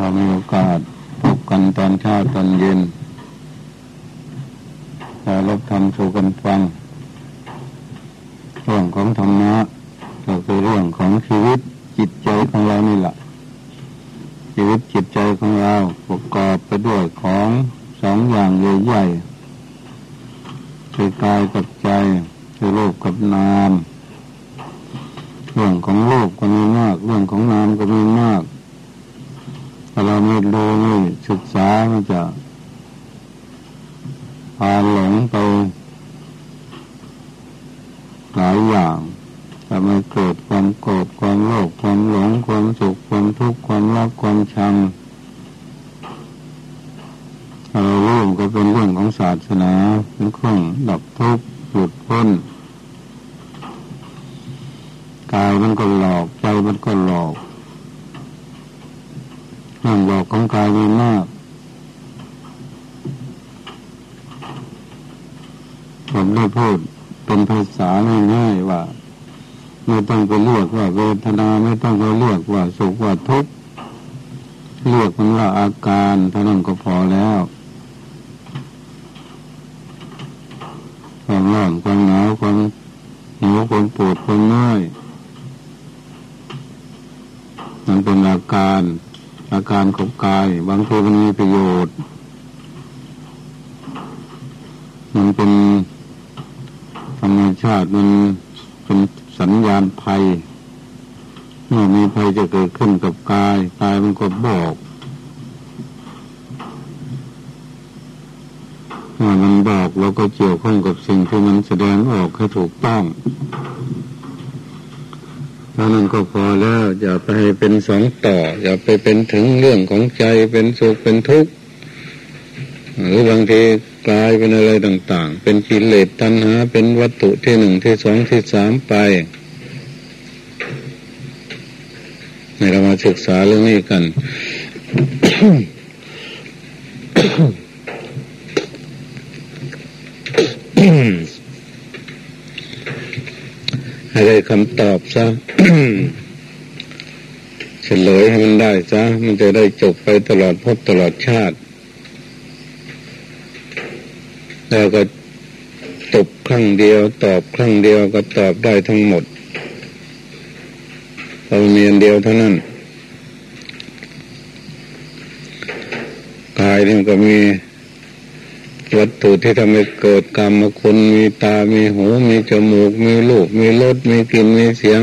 เรามีโอกาสพบกันตอนเช้าตอนเย็นเรารบทำสู่กันฟัง เรื่องของธรรมะก็คือเรื่องของชีวิตจิตใจของเรานี่แหละชีวิตจิตใจของเราประกอบไปด้วยของสองอย่างใหญ่ๆคือกายกับใจคือโลกกับนาม เรื่องของโลกก็มีมาก เรื่องของนามก็มีมาก ถ้าเราไม่ดูไม่ศึกษามันจะพาหลงไปหลายอย่างทำให้เกิดความโกรธความโลภความหลงความสุขความทุกข์ความรักความชังเราเรื่องก็เป็นเรื่องของศาสนาเป็นเครื่องดับทุกข์หลุดพ้นกายมันก็หลอกใจมันก็หลอก ข้างบอกของกายมีมากผมได้พูดเป็นภาษาง่ายๆว่า ไม่ต้องไปเลือกว่าเวทนาไม่ต้องไปเลือกว่าสุขว่าทุกข์เลือกมันว่าอาการเท่านั้นก็พอแล้วความร้อนความหนาวความหิวความปวดความเมื่อยมันเป็นอาการ อา การของกาย บางทีมันมีประโยชน์ มันเป็นธรรมชาติมันเป็นสัญญาณภัย เมื่อมีภัยจะเกิดขึ้นกับกาย กายมันก็บอกเมื่อมันบอกเราก็เกี่ยวข้องกับสิ่งที่มันแสดงออกให้ถูกต้อง ท่านั้นก็พอแล้ว อย่าไปเป็นสองต่อ อย่าไปเป็นถึงเรื่องของใจเป็นสุขเป็นทุกข์หรือบางทีกลายเป็นอะไรต่าง ๆ เป็นกิเลสตัณหา เป็นวัตถุที่หนึ่งที่สองที่สามไปในเรามาศึกษาเรื่องนี้กัน ให้ได้คำตอบซะเฉลยให้มันได้ซะมันจะได้จบไปตลอดพบตลอดชาติ แล้วก็ตบครั้งเดียวตอบครั้งเดียวก็ตอบได้ทั้งหมดเราเมีอันเดียวเท่านั้นกายนี่ก็มี วัตถุที่ทำให้เกิดกรรมคุณมีตา มีหู มีจมูก มีลูก มีรส มีกลิ่น มีเสียง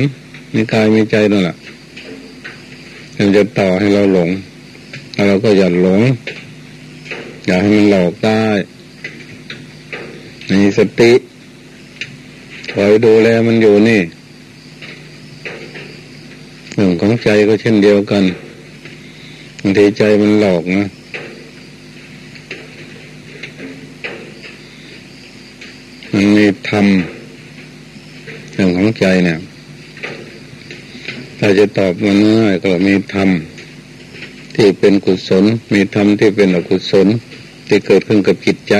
มีกาย มีใจนั่นแหละมันจะต่อให้เราหลงแล้วเราก็อย่าหลง อย่าให้มันหลอกได้มีสติคอยดูแลมันอยู่นี่เรื่องของใจก็เช่นเดียวกันบางทีใจมันหลอกนะ มันมีธรรมเรื่องของใจเนี่ยถ้าจะตอบมันง่ายก็มีธรรมที่เป็นกุศล มีธรรมที่เป็นอกุศล ที่เกิดขึ้นกับจิตใจ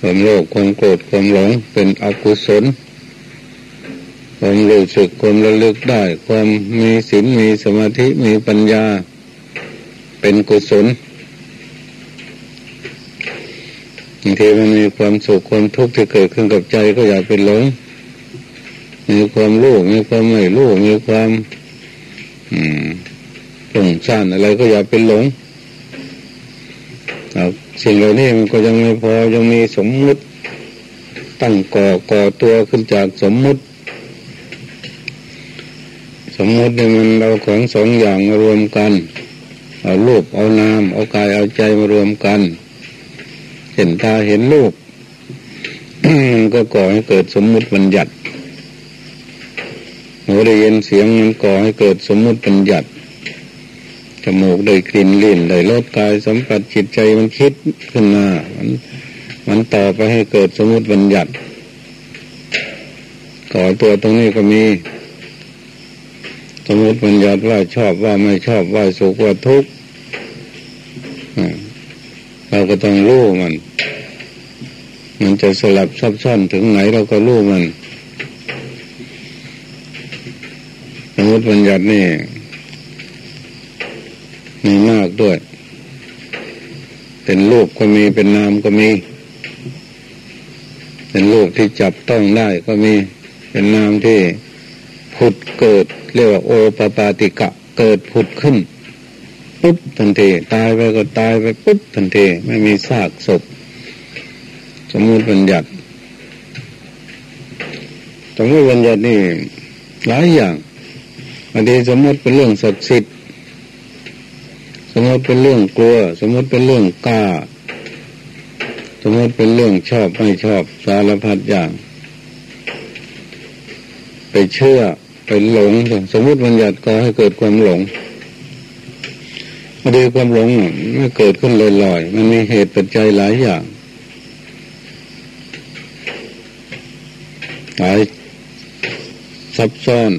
ความโลภความโกรธความหลงเป็นอกุศลความรู้สึกความระลึกได้ ความมีศีลมีสมาธิมีปัญญา เป็นกุศล บางทีมันมีความสุขความทุกข์ที่เกิดขึ้นกับใจก็อย่าเป็นหลง มีความรู้มีความไม่รู้มีความอืมหลงซ่านอะไรก็อย่าเป็นหลงสิ่งเหล่านี้มันก็ยังไม่พอยังมีสมมุติ ตั้งก่อก่อตัวขึ้นจากสมมุติ สมมุติเนี่ยมันเราของสองอย่างมารวมกัน เอารูปเอานามเอากายเอาใจมารวมกัน เห็นตาเห็นรูปก็ก่อให้เกิดสมมุติบัญญัติหูได้ยินเสียงมันก่อให้เกิดสมมุติบัญญัติจมูกได้กลิ่นลิ้นได้รสกายสัมผัสจิตใจมันคิดขึ้นมามันมันต่อไปให้เกิดสมมติบัญญัติก่อตัวตรงนี้ก็มี สมมติบัญญัติว่าชอบว่าไม่ชอบว่าสุขว่าทุกข์ เราก็ต้องรู้มัน มันจะสลับซับซ้อนถึงไหนเราก็รู้มันสมมติบัญญัตินี่มีมากด้วย เป็นรูปก็มีเป็นนามก็มี เป็นรูปที่จับต้องได้ก็มี เป็นนามที่ผุดเกิด เรียกว่าโอปปาติกะ เกิดผุดขึ้น ปุ๊บทันทีตายไปก็ตายไปปุ๊บทันทีไม่มีซากศพ สมมติบัญญัติสมมติบัญญัตินี่หลายอย่างบางทีสมมติเป็นเรื่องศักดิ์สิทธิ์สมมติเป็นเรื่องกลัว สมมติเป็นเรื่องกล้า สมมติเป็นเรื่องชอบไม่ชอบสารพัดอย่าง ไปเชื่อไปหลง สมมติบัญญัติก็ให้เกิดความหลง พอดีความหลงไม่เกิดขึ้นลอยๆมันมีเหตุปัจจัยหลายอย่างหลายซับซ้อน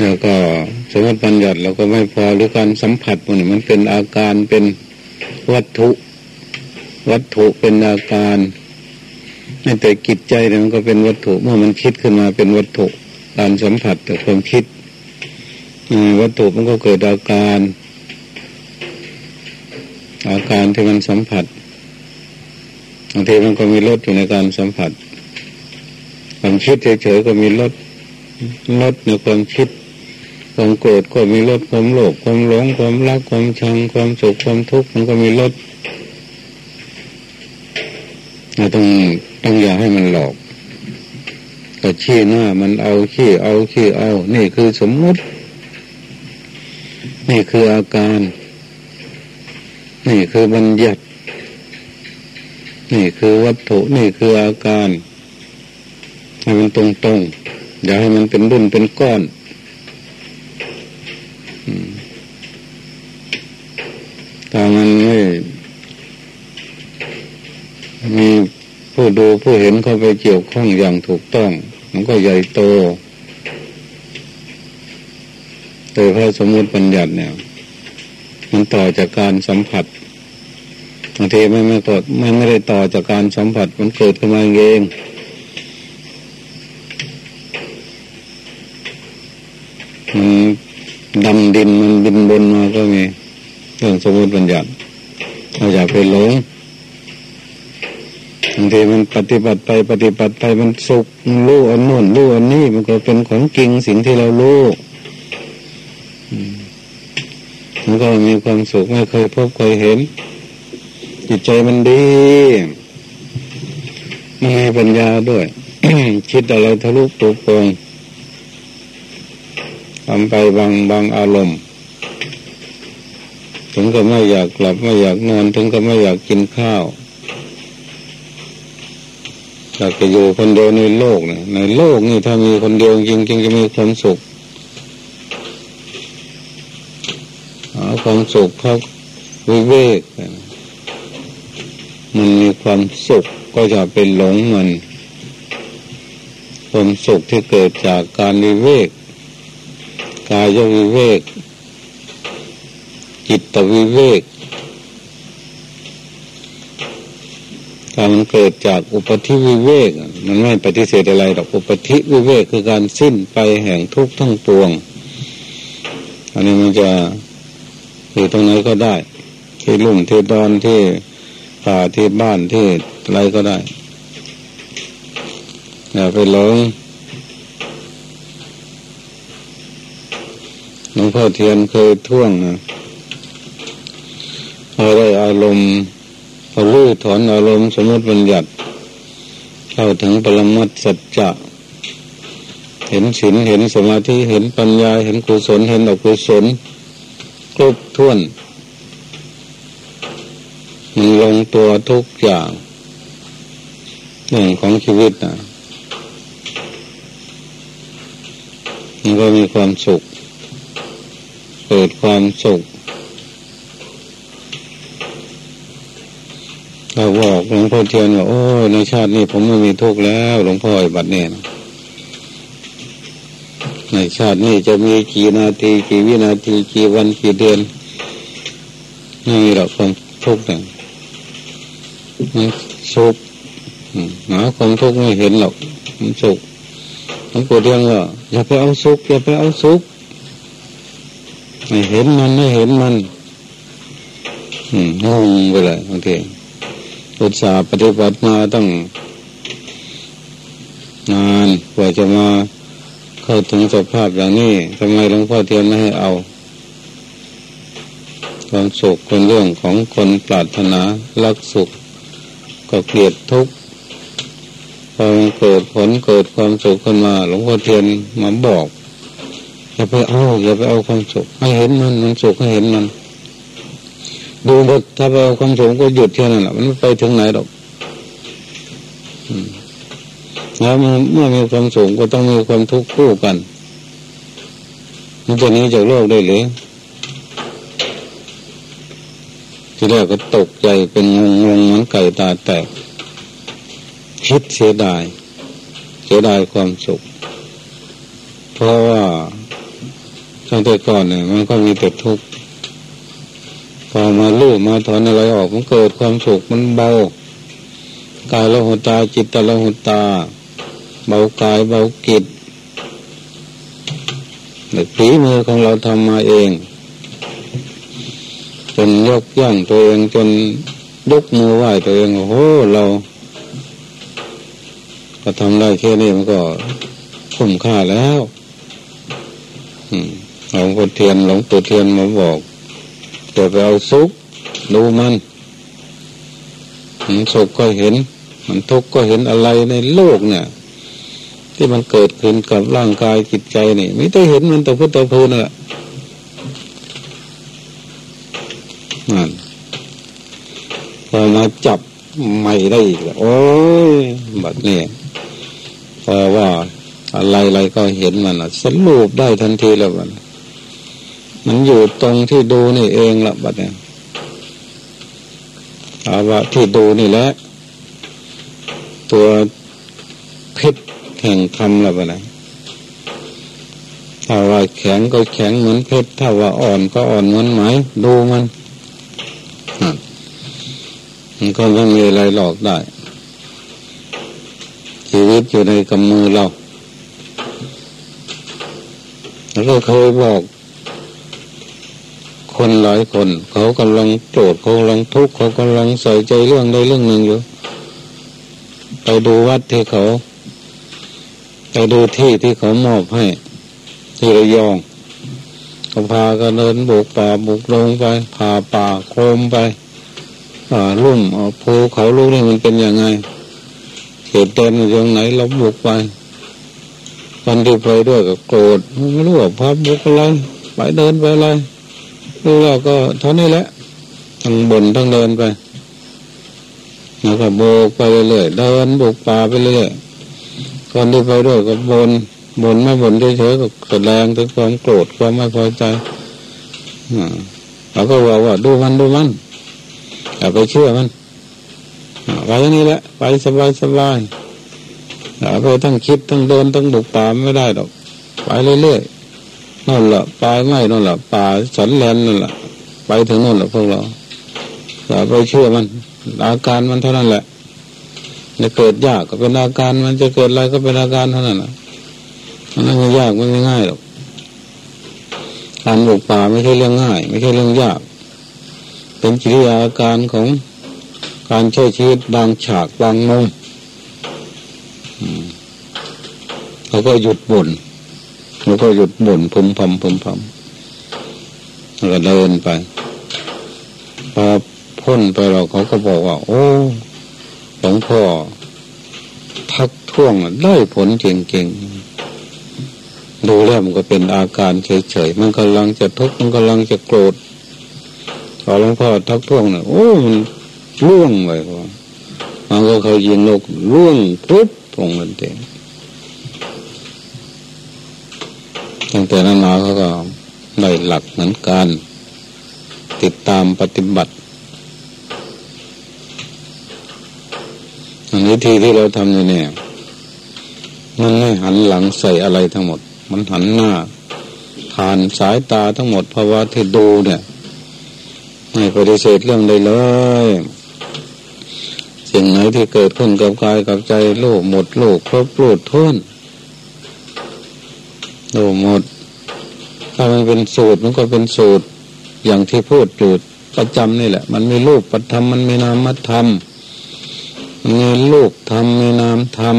แล้วก็สมมติปัญญัติเราก็ไม่พอหรือการสัมผัสมันมันเป็นอาการเป็นวัตถุ วัตถุเป็นอาการแต่กิจใจเนี่ยมันก็เป็นวัตถุ เมื่อมันคิดขึ้นมาเป็นวัตถุ การสัมผัสแต่ความคิด วัตถุมันก็เกิดอาการ อาการที่มันสัมผัสบางทีมันก็มีรสอยู่ในการสัมผัสความคิดเฉยๆก็มีรสรสในความคิดความโกรธก็มีรสความโลภความหลงความรักความชังความสุขความทุกข์มันก็มีรสเราต้องต้องอย่าให้มันหลอกก็ชี้หน้ามันเอาขี้เอาขี้เอา นี่คือสมมุติ นี่คืออาการ นี่คือบัญญัติ นี่คือวัตถุ นี่คืออาการให้มันตรงตรงอย่าให้มันเป็นรุ่นเป็นก้อนถ้ามันไม่มีผู้ดูผู้เห็นเข้าไปเกี่ยวข้องอย่างถูกต้อง มันก็ใหญ่โต แต่พระสมมติปัญญัติเนี่ย มันต่อจากการสัมผัสบางทีไม่ไม่กดไม่ไม่ได้ต่อจากการสัมผัสมันเกิดขึ้นมาเองมันดำดินมันบินบนมาก็มีเรื่องสมมติปัญญัติเราอย่าไปหลงบางทีมันปฏิบัติไปปฏิบัติไปมันสุขมันรู้อันโน้นรู้อันนี้มันก็เป็นของจริงสิ่งที่เรารู้ มันก็มีความสุขไม่เคยพบเคยเห็น จิตใจมันดีมันมีปัญญาด้วย คิดอะไรทะลุตัวโปงทำไปบางบางอารมณ์ ถึงก็ไม่อยากหลับไม่อยากนอน ถึงก็ไม่อยากกินข้าวอยากจะอยู่คนเดียวในโลกนะในโลกนี่ถ้ามีคนเดียวจริงจริงจะมีความสุข ความสุขเขาวิเวกมันมีความสุขก็จะเป็นหลงมัน ความสุขที่เกิดจากการวิเวก กายวิเวก จิตวิเวกการมันเกิดจากอุปธิวิเวก มันไม่ปฏิเสธอะไรหรอกอุปธิวิเวกคือการสิ้นไปแห่งทุกข์ทั้งปวง อันนี้มันจะ อยู่ตรงไหนก็ได้ ที่ลุ่มที่ดอนที่ป่าที่บ้านที่อะไรก็ได้อย่าไปหลงหลวงพ่อเทียนเคยท่วงนะพอได้อารมณ์พอลื้ถอนอารมณ์สมมติบัญญัติเข้าถึงปรมัตสัจจะเห็นศีลเห็นสมาธิเห็นปัญญา เห็นกุศลเห็นอกุศล ครบถ้วน มันลงตัวทุกอย่างเรื่องของชีวิตนะมันก็มีความสุข เกิดความสุขเราบอกหลวงพ่อเทียนว่าโอ้ในชาตินี้ผมไม่มีทุกข์แล้ว หลวงพ่ออบัดเนี่ยนะ ในชาตินี้จะมีกี่นาทีกี่วินาทีกี่วันกี่เดือนไม่มีหรอกความทุกข์เนี่ยสุขหาความทุกข์ไม่เห็นหรอกมันสุขหลวงปู่เทียนว่าอย่าไปเอาสุขอย่าไปเอาสุขไม่เห็นมันไม่เห็นมันงงไปเลยบางทีอุตสาห์ปฏิบัติมาตั้งนานกว่าจะมา เข้าถึงสภาพอย่างนี้ทำไมหลวงพ่อเทียนไม่ให้เอาความสุขเป็นเรื่องของคนปรารถนารักสุขก็เกลียดทุกข์พอเกิดผลเกิดความสุขขึ้นมา หลวงพ่อเทียนมาบอกอย่าไปเอาอย่าไปเอาความสุขให้เห็นมันมันสุขให้เห็นมันดูดถ้าไปเอาความสุขก็หยุดแค่นั้นแหละมันไม่ไปถึงไหนหรอก แล้วเมื่อมีความสุขก็ต้องมีความทุกข์คู่กันมันจะนี้จากโลกได้หรือทีแรกก็ตกใจเป็นงงงงเหมือนไก่ตาแตก คิดเสียดาย เสียดายความสุข เพราะว่าตั้งแต่ก่อนเนี่ยมันก็มีแต่ทุกข์พอมาลู่มาถอนอะไรออกมันเกิดความสุขมันเบากายละหุตาจิตตละหุตา เบากายเบากิจแต่ฝีมือของเราทำมาเองจนยกย่างตัวเองจนยกมือไหว้ตัวเองโอ้โหเรา ก็ทำได้แค่นี้มันก็คุ้มค่าแล้วหลวงปู่เทียนหลวงปู่เทียนมาบอกจะไปเอาซุกดูมันมันสุขก็เห็น มันทุกข์ก็เห็นอะไรในโลกเนี่ย ที่มันเกิดขึ้นกับร่างกายจิตใจนี่ไม่ได้เห็นมันตัวพุทธตัวพูนั่นแหละนั่นพอมาจับไม่ได้อีกโอ้ยแบัดนี้พอว่าอะไรอะไรก็เห็นมันสรุปได้ทันทีแล้วมันมันอยู่ตรงที่ดูนี่เองละบัดเนี้อาว่าที่ดูนี่แหละตัวเพชร แห่งธรรมละบัดนี้ถ้าว่าแข็งก็แข็งเหมือนเพชรถ้าว่าอ่อนก็อ่อนเหมือนไหมดูมันมันก็ไม่มีอะไรหลอกได้ ชีวิตอยู่ในกำมือเราแล้วเคยบอกคนหลายคน เขากำลังโกรธเขากำลังทุกข์เขากำลังใส่ใจเรื่องใดเรื่องหนึ่งอยู่ ไปดูวัดที่เขา ไปดูที่ที่เขามอบให้ ที่ระยองเขาพากันเดินบุกป่าบุกลงไปผ่าป่าโคมไปอ่าลุ่มภูเขาลูกนี่มันเป็นยังไงเขตแดนอยู่ตรงไหนเราบุกไปวันที่ไปด้วยก็โกรธไม่รู้ว่าพาบุกอะไรไปเดินไปอะไรรู้แล้วก็เท่านี้แหละทั้งบนทั้งเดินไปแล้วก็โบกไปเรื่อยๆเดินบุกป่าไปเรื่อยๆ คนที่ไปด้วยก็บนบนไม่บนเฉยๆก็แสดงถึงความโกรธความไม่พอใจอ่าเราก็บอกว่าดูมันดูมันอย่าไปเชื่อมันไปอย่นี้แหละไปสบายสบายอย่าไปทั้งคิดทั้งเดินทั้งบุกป่าไม่ได้ดอกไปเรื่อยๆนั่นแหละปลาไม่นั่นแหละป่าสันแลนนั่นแหละไปถึงนั่นแหละพวกเราอย่าไปเชื่อมัน อาการมันเท่านั้นแหละ จะเกิดยากก็เป็นอาการ มันจะเกิดอะไรก็เป็นอาการเท่านั้นแหละมันไม่ยากไม่ง่ายหรอกการบุกป่าไม่ใช่เรื่องง่าย ไม่ใช่เรื่องยาก เป็นกิริยาอาการของการใช้ชีวิตบางฉากบางมุมเขาก็หยุดบ่นเขาก็หยุดบ่นพึมพำพึมพำแล้วก็เดินไปพอพ้นไปเราเขาก็บอกว่า โอ้ หลวงพ่อทักท่วงได้ผลเก่งๆดูแล้วมันก็เป็นอาการเฉยๆมันกำลังจะทุกข์มันกำลังจะโกรธพอหลวงพ่อทักท่วงเนี่ยโอ้มันล่วงไปพอมันก็เขายิงนกล่วงปุ๊บตรงมันเองตั้งแต่นั้นมาเขาก็ได้หลักเหมือนกัน ติดตามปฏิบัติ อันนี้ที่เราทำอยู่เนี่ย มันไม่หันหลังใส่อะไรทั้งหมด มันหันหน้า ผ่านสายตาทั้งหมดเพราะว่าที่ดูเนี่ยไม่ปฏิเสธเรื่องใดเลย สิ่งไหนที่เกิดขึ้นกับกายกับใจโลกหมดโลกครบโลดท้นรู้หมด ถ้ามันเป็นสูตรมันก็เป็นสูตรอย่างที่พูดจูดประจำนี่แหละ มันมีรูปประธรรมมันมีนามธรรม มีรูปธรรมมีนามธรรม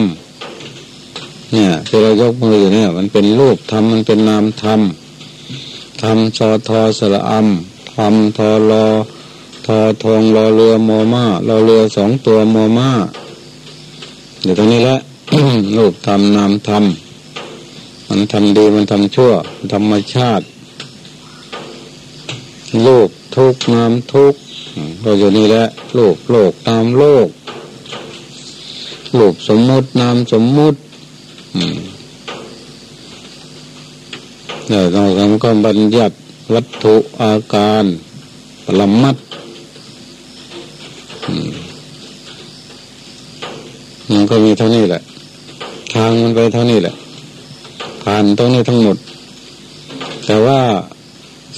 เนี่ยที่เรายกมืออยู่เนี่ย มันเป็นรูปธรรมมันเป็นนามธรรมธรรมชอทอสระอัมธรรมทอรอทอทองรอเรือมอมารอเรือสองตัวมอมาเดี๋ยวตรงนี้แหละรูปธรรมนามธรรมมันทำดีมันทำชั่ว ธรรมชาติโลกทุกนามทุกก็อยู่นี่แหละโลกโลกตามโลก โลกสมมุตินามสมมุติเนี่ยเราก็บัญญัติวัตถุอาการปรมัดมันก็มีเท่านี้แหละ ทางมันไปเท่านี้แหละ ผ่านตรงนี้ทั้งหมด แต่ว่า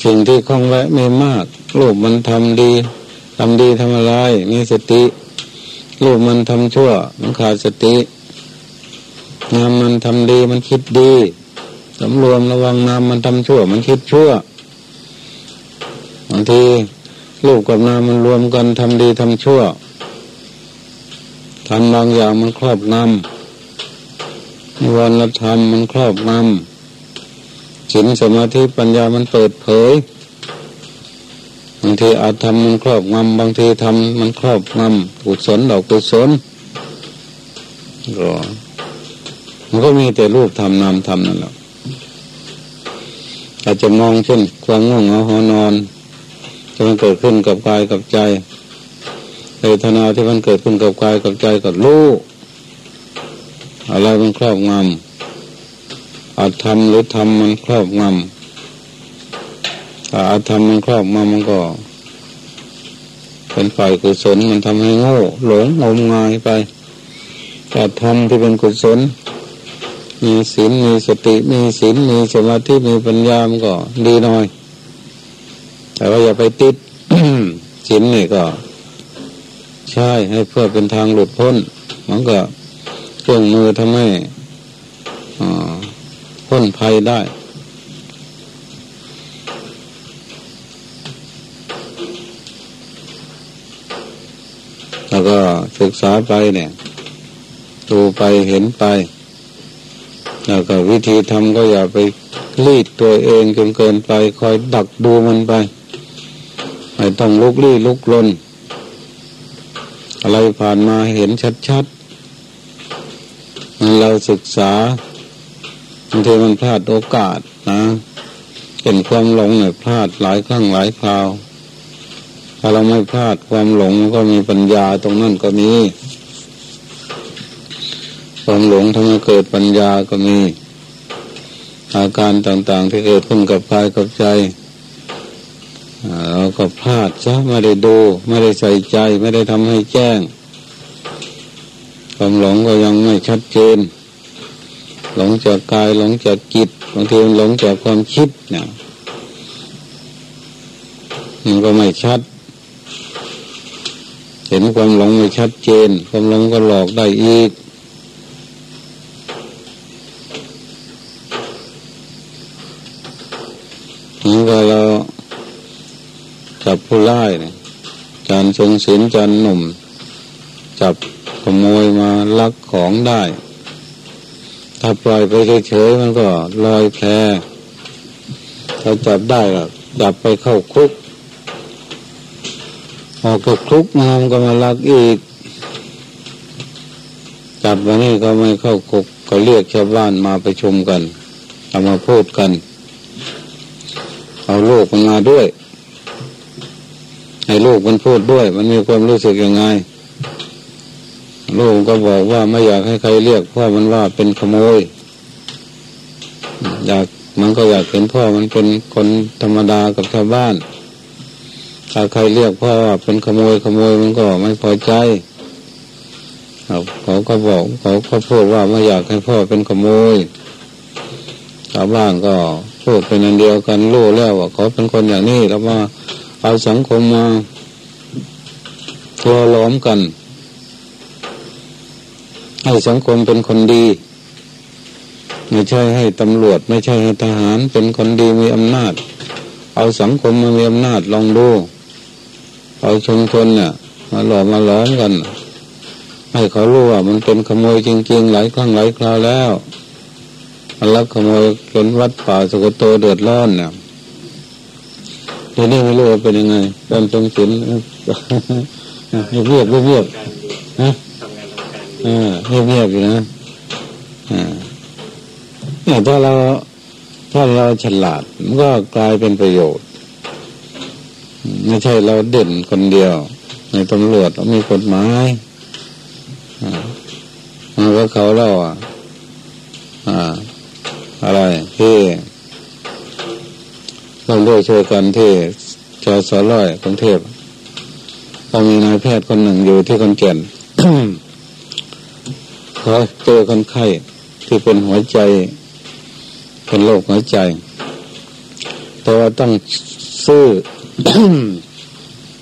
สิ่งที่คล้องไว้ไม่มากโลกมันทำดีทำดีทำอะไรมีสติ ลูกมันทำชั่ว มันขาดสติงามมันทำดีมันคิดดีสำรวมระวังนามมันทำชั่ว มันคิดชั่วบางทีลูกกับนามมันรวมกันทำดีทำชั่วทำบางอย่างมันครอบงำนิวรณธรรมมันครอบงำศีลสมาธิปัญญามันเปิดเผย บางทีอาจทำมันครอบงำบางทีทำมันครอบงำกุศลดอกกุศลก็มันก็มีแต่รูปทำนามทำนั่นแหละอาจจะมองเช่น ความง่วงเหงาหอนอนจะมันเกิดขึ้นกับกายกับใจเวทนาที่มันเกิดขึ้นกับกายกับใจกับรู้อะไรมันครอบงำอาจทำหรือทำมันครอบงำ ถ้าอาจทำมันครอบงำมันก็เป็นฝ่ายกุศลมันทำให้โง่หลงงมงายไปแต่ทำที่เป็นกุศล มีศีลมีสติมีศีลมีสมาธิมีปัญญามันก็ดีหน่อย แต่ว่าอย่าไปติดศีลนี่ก็ ใช่ให้เพื่อเป็นทางหลุดพ้นมันก็เครื่องมือทำให้พ้นภัยได้ แล้ว ก็ศึกษาไปเนี่ย ดูไปเห็นไป แล้วก็วิธีทำก็อย่าไปรีดตัวเองจนเกินไป คอยดักดูมันไปไม่ต้องลุกลี้ลุกลน อะไรผ่านมาเห็นชัดๆมันเราศึกษาบางทีมันพลาดโอกาสนะเห็นความหลงเนี่ยพลาดหลายครั้งหลายคราว ถ้าเราไม่พลาดความหลงก็มีปัญญาตรงนั้นก็มีความหลงทำให้เกิดปัญญาก็มี อาการต่างๆที่เกิดขึ้นกับกายกับใจเราก็พลาดซะไม่ได้ดู ไม่ได้ใส่ใจ ไม่ได้ทำให้แจ้ง ความหลงก็ยังไม่ชัดเจน หลงจากกายหลงจากจิตบางทีมันหลงจากความคิดเนี่ยมันก็ไม่ชัด เห็นความหลงไม่ชัดเจน ความหลงก็หลอกได้อีก นี่ก็เราจับผู้ร้ายเนี่ยจานทรงศีลจานหนุ่ม จับขโมยมาลักของได้ ถ้าปล่อยไปเฉยๆมันก็ลอยแพถ้าจับได้ก็จับไปเข้าคุก ออกจากคุกมามันก็มาลักอีก จับมานี่ก็ไม่เข้าคุกก็เรียกชาวบ้านมาไปชมกันเอามาพูดกัน เอาโลกมันมาด้วย ให้ลูกมันพูดด้วย มันมีความรู้สึกยังไง ลูกก็บอกว่าไม่อยากให้ใครเรียกพ่อมันว่าเป็นขโมย อยากมันก็อยากเห็นพ่อมันเป็นคนธรรมดากับชาวบ้าน ถ้าใครเรียกพ่อว่าเป็นขโมยขโมยมันก็ไม่พอใจเขาก็บอกเขาก็พูดว่าไม่อยากให้พ่อเป็นขโมยชาวบ้านก็พูดเป็นอันเดียวกันรู้แล้วว่าเขาเป็นคนอย่างนี้แล้วว่าเอาสังคมมาตัวล้อมกัน ให้สังคมเป็นคนดี ไม่ใช่ให้ตำรวจ ไม่ใช่ให้ทหารเป็นคนดีมีอำนาจ เอาสังคมมามีอำนาจลองดู เอาชุมชนเนี่ยมาหลอมมาล้อมกัน ให้เขารู้ว่ามันเป็นขโมยจริงๆหลายครั้งหลายคราวแล้วมันลักขโมยจนวัดป่าสุกโตเดือดร้อนเนี่ยเดี๋ยวนี้ไม่รู้ว่าเป็นยังไงการทรงศิลเงียบเงียบเงียบฮะเงียบเงียบอยู่นะเนี่ยถ้าเราถ้าเราฉลาดมันก็กลายเป็นประโยชน์ ไม่ใช่เราเด่นคนเดียว ในตำรวจมีกฎหมายมันก็เขาเล่าอะอะไรที่เราด้วยช่วยกันที่จอสอร้อยกรุงเทพก็มีนายแพทย์คนหนึ่งอยู่ที่คนแก่นเขาเจอคนไข้ที่เป็นหัวใจ เป็นโรคหัวใจ แต่ว่าต้องซื้อ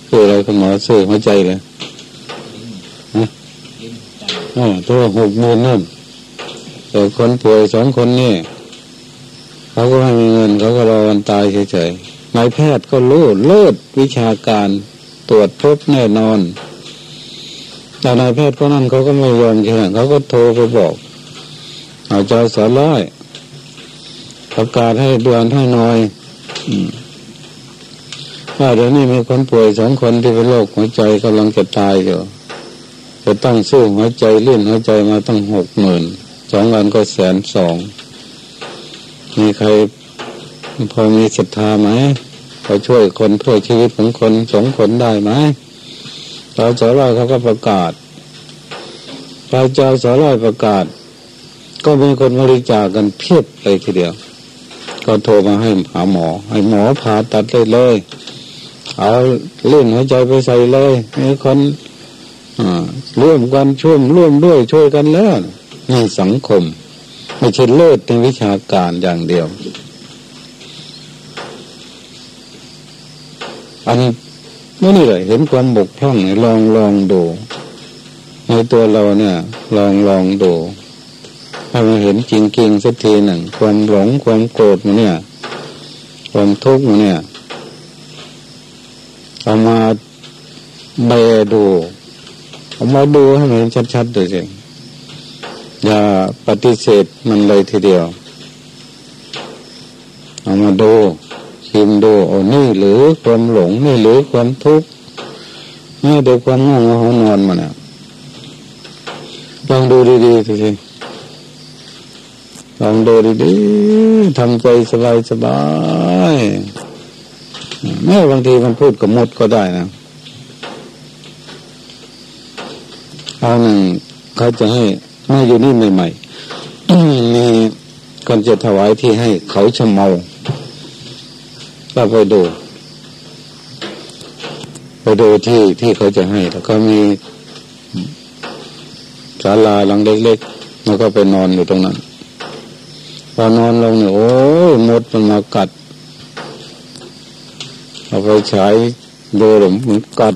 คืออะไรคุณหมอซื้อหัวใจเลยฮะอ๋อตัวหกหมื่นนั่นแต่คนป่วยสองคนนี่เขาก็ไม่มีเงินเขาก็รอวันตายเฉยๆนายแพทย์ก็รู้เลิศวิชาการตรวจพบแน่นอนแต่นายแพทย์คนนั้นเขาก็ไม่ยอมเชื่อเขาก็โทรไปบอกเอาเจ้าสารร้อยประกาศให้เด่วนให้น้อย ว่าเดี๋ยวนี้มีคนป่วยสองคนที่เป็นโรคหัวใจกำลังจะตายอยู่จะต้องสู้หัวใจเลื่อนหัวใจมาตั้งหกหมื่นสองวันก็แสนสองมีใครพอมีศรัทธาไหมพอช่วยคนเพื่อชีวิตของคนสองคนได้ไหมพระเจ้าร้อยเขาก็ประกาศพระเจ้าสาร้อยประกาศ ก็มีคนบริจาคกันเพียบเลยทีเดียว ก็โทรมาให้หาหมอ ให้หมอผ่าตัดเลยเลย เอาเลื่อนหัวใจไปใส่เลยมีคนร่วมกันช่วยร่วมด้วยช่วยกันแล้วนี่สังคม ไม่ใช่เลิศในวิชาการอย่างเดียว อันนี้นี่เลยเห็นความบกพร่องลองลองดูในตัวเราเนี่ย ลองลองดูให้มันเห็นจริงจริงสักทีหนึ่งความหลงความโกรธมันเนี่ย ความทุกข์มันเนี่ย เอามาเบดูเอามาดูให้มันชัดๆดูสิอย่าปฏิเสธมันเลยทีเดียว เอามาดูชิมดูโอ้นี่หรือความหลงนี่หรือความทุกข์นี่เดี๋ยวความง่วงหัวนอนมาเนี่ยลองดูดีๆทีลองดูดีๆทำใจสบายๆ แม้บางทีมันพูดกับมดก็ได้นะเอาหนึ่งเขาจะให้แมาอยู่นี่ใหม่ๆมีคนจะถวายที่ให้เขาชะเมาก็ไปดู ไปดูที่ที่เขาจะให้ แล้วก็มีศาลาหลังเล็กๆแล้วก็ไปนอนอยู่ตรงนั้นพอนอนลงเนี่ยโอ้ยมดมันมากัด เอาไปใช้ดูหลุมกัด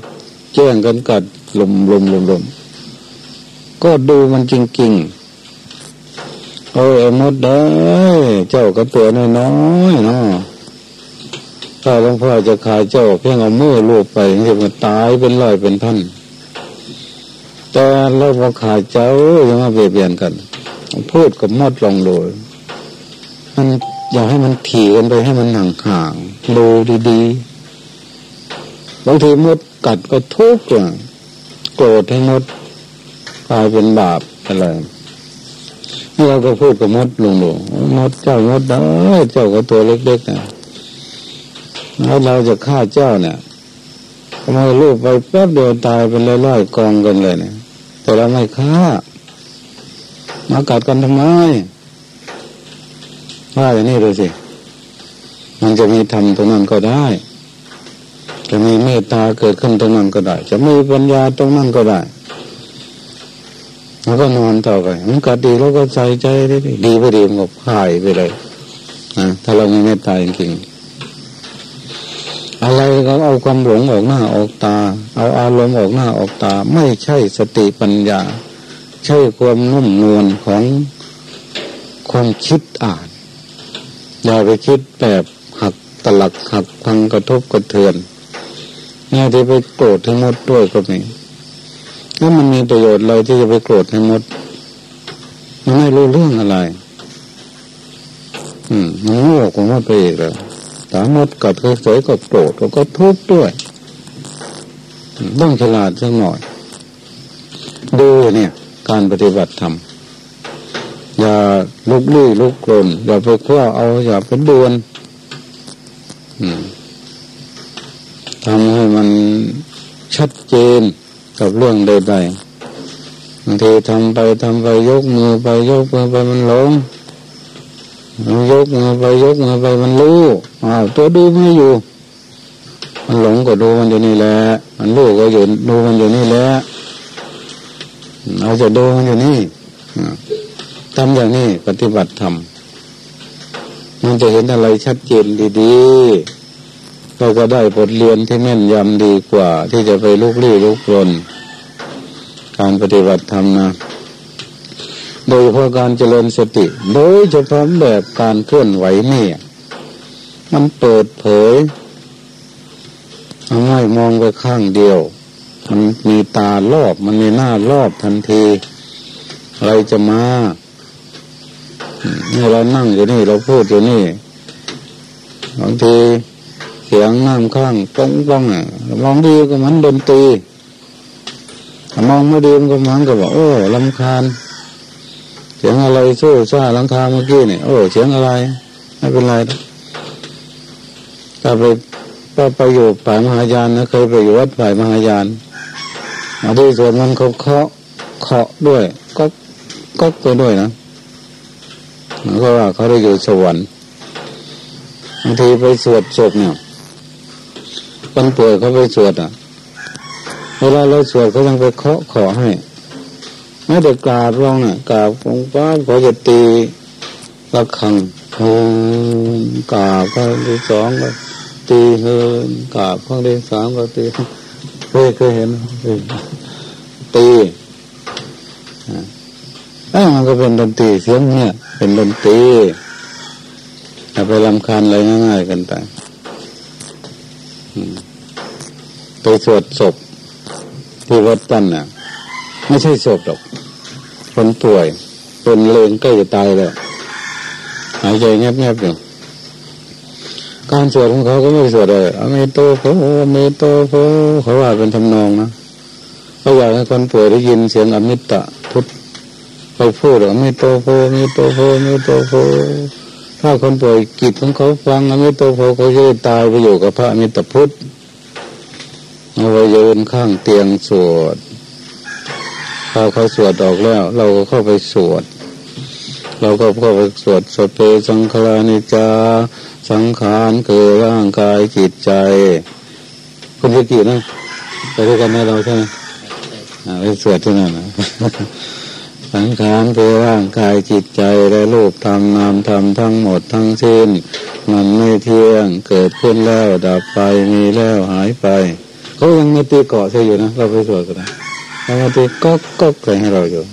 แจ้งกันกัดลมลมลมลมก็ดูมันจริงๆโอ้ยมดได้เจ้าก็ตัวน้อยๆเนาะถ้าหลวงพ่อจะขายเจ้าเพียงเอามือลูบไปจะมันตายเป็นร้อยเป็นพันแต่เราพอขายเจ้ายังมาเบียดเบียนกัน พูดกับมดลองดูมันอย่าให้มันถี่กันไปให้มันห่างๆดูดีๆ บางทีมดกัดก็ทุกข์โกรธให้มดกลายเป็นบาปอะไรนี่เราก็พูดกับมดลงหลงมดเจ้ามดเอ้ยเจ้าก็ตัวเล็กๆนะแล้วเราจะฆ่าเจ้าเนี่ยทำไมลูกไปแป๊บเดียวตายเป็นร้อยๆกองกันเลยเนี่ยแต่เราไม่ฆ่ามากัดกันทำไมว่าอย่างนี้เลยสิ มันจะมีธรรมตรงนั้นก็ได้ จะมีเมตตาเกิดขึ้นตรงนั้นก็ได้ จะมีปัญญาตรงนั้นก็ได้ แล้วก็นอนต่อไปมันกัดดีแล้วก็ใจใจได้ดีไปดีมันก็หายไปเลยนะถ้าเราม่เมตตาจริงๆอะไรก็เอาความหลงออกหน้าออกตา เอาอารมณ์ออกหน้าออกตา ไม่ใช่สติปัญญา ใช่ความนุ่มนวลของคความคิดอ่านอย่าไปคิดแบบหักตลักหักพังกระทบกระเทือน แง่ที่ไปโกรธให้มดด้วยก็มีแล้วมันมีประโยชน์อะไรที่จะไปโกรธให้มด มันไม่รู้เรื่องอะไร อืมมันโง่กว่าไปอีกแล้วสามมดกัดก็สวยก็โกรธแล้วก็ทุกข์ด้วยต้องฉลาดสักหน่อย ดูเนี่ย การปฏิบัติธรรมอย่าลุกลี้ลุกกลนอย่าไปคว้าเอาอย่าไปดวนทำให้ ชัดเจนกับเรื่องใดๆบางทีทำไปทำไปยกมือไปยกมือไปมันหลงยกมือไปยกมือไปมันรู้อ้าวตัวดูไม่อยู่ มันหลงก็ดูมันอยู่นี่แหละมันรู้ก็อยู่ดูมันอยู่นี่แหละเราจะดูมันอยู่นี่ทำอย่างนี้ปฏิบัติธรรมมันจะเห็นอะไรชัดเจนดีๆ เราก็ได้บทเรียนที่แม่นยำดีกว่า ที่จะไปลุกลี้ลุกลน การปฏิบัติธรรมนะ โดยเฉพาะการเจริญสติ โดยเฉพาะแบบการเคลื่อนไหวนี่มันเปิดเผยทำให้มองไปข้างเดียว มันมีตารอบ มันมีหน้ารอบทันที อะไรจะมานี่เรานั่งอยู่นี่ เราพูดอยู่นี่บางที สียงน้ำข้างป้องป้องอะมองดีก็มันดนตรีมองไม่ดีมันก็มันก็บอกโอ้ลำคาญสียงอะไรสู้ซ่าลังคาเมื่อกี้เนี่ยโอ้เสียงอะไร ไม่เป็นไรถ้าไปก็ไปอยู่ป่ามหายานนะเคยไปอยู่วัดป่ามหายานมาที่ส่วนมันเขาเคาะเคาะด้วยก็ก็ไปด้วยนะเพราะว่าเขาได้อยู่สวรรค์บางทีไปสวดศพเนี่ย คนป่วยเขาไปสวดอะ เวลาเราสวดเขายังไปเคาะขอให้ไม่ได้กราบลงน่ะกราบองค์ป้าขอจะตีระฆังโอกราบครั้งที่สองก็ตีเฮินกราบครั้งที่สามก็ตีเคยเคยเห็นตีอ่ามันก็เป็นดนตรีเสียงเนี่ย เป็นดนตรีอย่าไปลำคาญอะไรง่ายๆกันไป ไปสวดศพที่วัดตั้นน่ะ ไม่ใช่ศพหรอก คนป่วยเป็นเลงใกล้จะตายแล้วหายใจแงบๆอยู่การสวดของเขาก็ไม่สวดเลยอเมโตโพอเมโตโพเขาว่าเป็นทำนองนะเขาอยากให้คนป่วยได้ยินเสียงอมิตะพุทธไปพูดอเมโตโพอเมโตโพอเมโตโพถ้าคนป่วยกิจของเขาฟังอเมโตโพเขาจะตายไปอยู่กับพระอมิตพุทธ เอาไว้ยืนข้างเตียงสวดพอเขาสวดออกแล้ว เราก็เข้าไปสวด เราก็เข้าไปสวดสเปสังขารานิจา สังขารคือร่างกายจิตใจคุณจะกี่นะไปด้วยกันไหมเราใช่ไหมไปสวดที่นั่นนะสังขารคือร่างกายจิตใจและรูปธรรมนามธรรมทั้งหมดทั้งสิ้น มันไม่เที่ยงเกิดขึ้นแล้วดับไปมีแล้วหายไป เขายังไม่ตีเกาะใช่อยู่นะเราไปสวดกันนะบางทีก็ก็ใส่ให้เราอยู่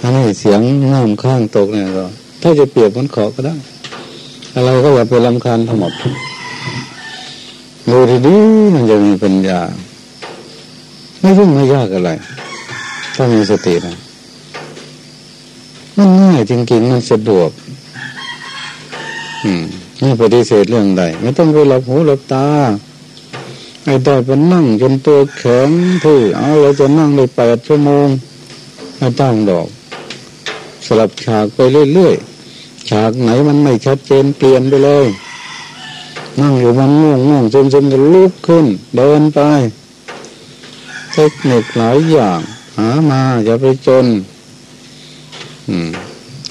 อันนี้เสียงน้ำข้างตกเนี่ยเราถ้าจะเปรียบมันขอก็ได้อะไรก็อย่าไปลำคาญทั้งหมดดูดีๆมันจะมีปัญญา ไม่ยุ่งไม่ยากอะไร ถ้ามีสตินะมันง่ายจริงๆมันสะดวก อืมไม่ปฏิเสธเรื่องใด ไม่ต้องไปหลับหูหลับตา ไอ้ได้ไปนั่งจนตัวแข็งที่เอาเราจะนั่งได้แปดชั่วโมงไม่ตั้งดอก สลับฉากไปเรื่อยๆฉากไหนมันไม่ชัดเจนเปลี่ยนไปเลย นั่งอยู่มันง่วงง่วงจนจนจะลุกขึ้น เดินไปเทคนิคหลายอย่าง หามาอย่าไปจน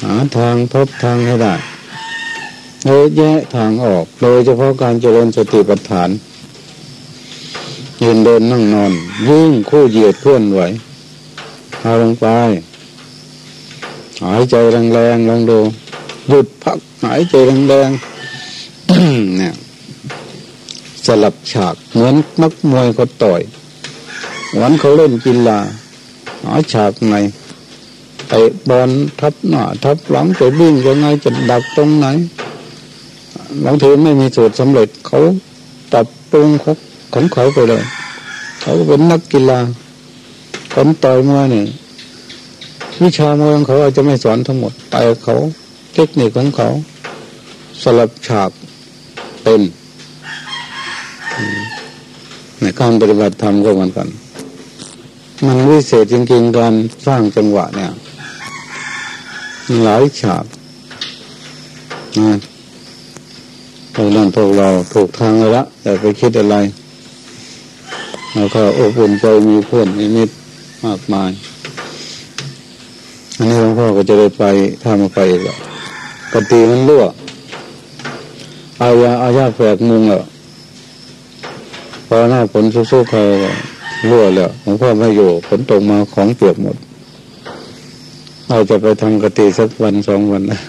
หาทางพบทางให้ได้เยอะแยะทางออก โดยเฉพาะการเจริญสติปัฏฐาน ยืนเดินนั่งนอนยิ่งคู่เหยียดเคลื่อนไหวเอาลงไป หายใจแรงๆลองดูหยุดพักหายใจแรงๆเนี่ยสลับฉากเหมือนนักมวยเขาต่อยวันเขาเล่นกีฬาหาฉากไหนไอบอลทับหน้าทับหลังจะวิ่งยังไงจะดักตรงไหนบางทีไม่มีสูตรสำเร็จเขาปรับปรุงของ ของเขาไปเลย เขาเป็นนักกีฬาคนต่อยมวยนี่วิชามวยของเขาอาจจะไม่สอนทั้งหมดแต่เขาเทคนิคของเขา สลับฉากเป็นในการปฏิบัติธรรมก็เหมือนกัน มันวิเศษจริงๆการสร้างจังหวะเนี่ยหลายฉากนะพวกนั้นพวกเราถูกทางแล้วอย่าไปคิดอะไร แล้วก็อบอุ่นใจมีเพื่อนมีมิตรมากมายอันนี้หลวงพ่อก็จะได้ไปถ้ามาไปแล้วกตีมันรั่วอายาอายาแฝกมุงอะพอหน้าฝนสู้ๆเขารั่วแล้วหลวงพ่อไม่อยู่ฝนตกมาของเปียกหมดเราจะไปทำกติสักวันสองวันนะ